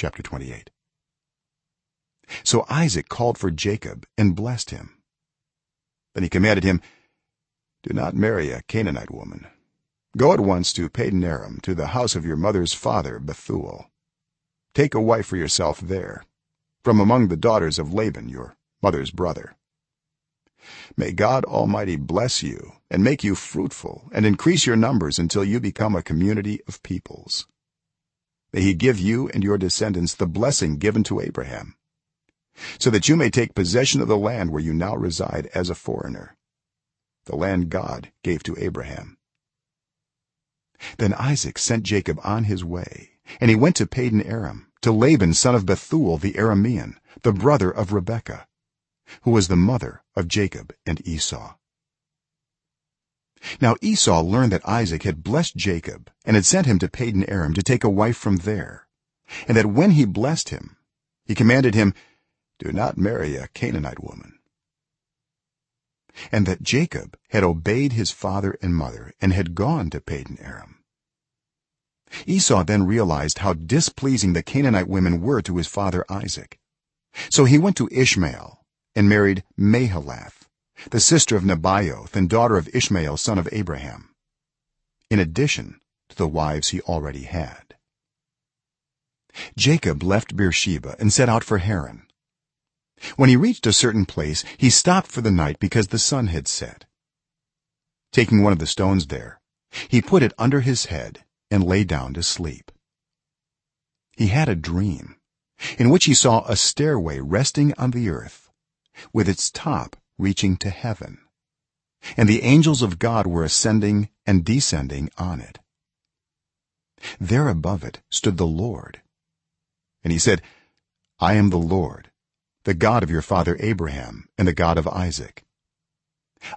chapter 28 so isaac called for jacob and blessed him. Then he commanded him do not marry a canaanite woman. Go at once to paddan aram to the house of your mother's father bethuel. Take a wife for yourself there from among the daughters of laban your mother's brother. May god almighty bless you and make you fruitful and increase your numbers until you become a community of peoples may he give you and your descendants the blessing given to abraham so that you may take possession of the land where you now reside as a foreigner the land god gave to abraham. Then isaac sent jacob on his way and he went to paddan aram to laban son of bethuel the aramean the brother of rebekah who was the mother of jacob and esau now esau learned that isaac had blessed jacob and had sent him to paddan aram to take a wife from there and that when he blessed him he commanded him do not marry a canaanite woman. And that jacob had obeyed his father and mother and had gone to paddan aram. Esau then realized how displeasing the canaanite women were to his father isaac. So he went to ishmael and married mahalath the sister of nebaioth and daughter of ishmael son of abraham in addition to the wives he already had. Jacob left beersheba and set out for haran. When he reached a certain place he stopped for the night because the sun had set. Taking one of the stones there he put it under his head and lay down to sleep. He had a dream in which he saw a stairway resting on the earth with its top reaching to heaven. And the angels of god were ascending and descending on it. There above it stood the lord. And he said i am the lord the god of your father abraham and the god of isaac.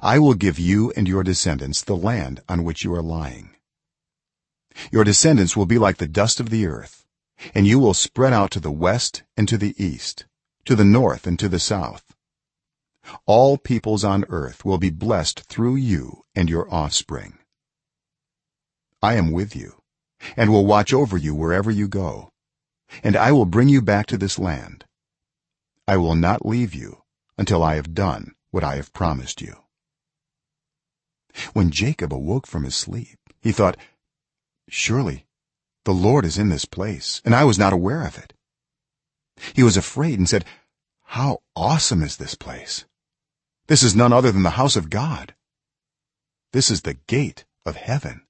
I will give you and your descendants the land on which you are lying. Your descendants will be like the dust of the earth and you will spread out to the west and to the east to the north and to the south all peoples on earth will be blessed through you and your offspring. I am with you and will watch over you wherever you go. And i will bring you back to this land. I will not leave you until i have done what i have promised you. When jacob awoke from his sleep he thought surely the lord is in this place and i was not aware of it. He was afraid and said how awesome is this place this is none other than the house of god. This is the gate of heaven.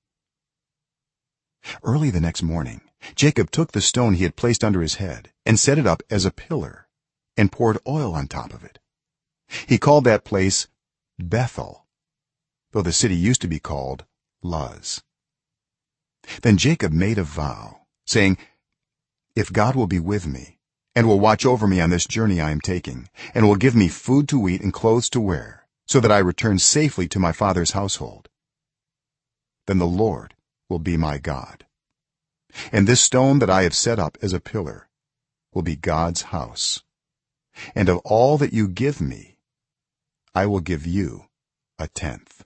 Early the next morning jacob took the stone he had placed under his head and set it up as a pillar and poured oil on top of it. He called that place bethel though the city used to be called luz. Then jacob made a vow saying if god will be with me and will watch over me on this journey i am taking and will give me food to eat and clothes to wear so that i return safely to my father's household. Then the lord will be my god. And this stone that i have set up as a pillar will be god's house. And of all that you give me i will give you a tenth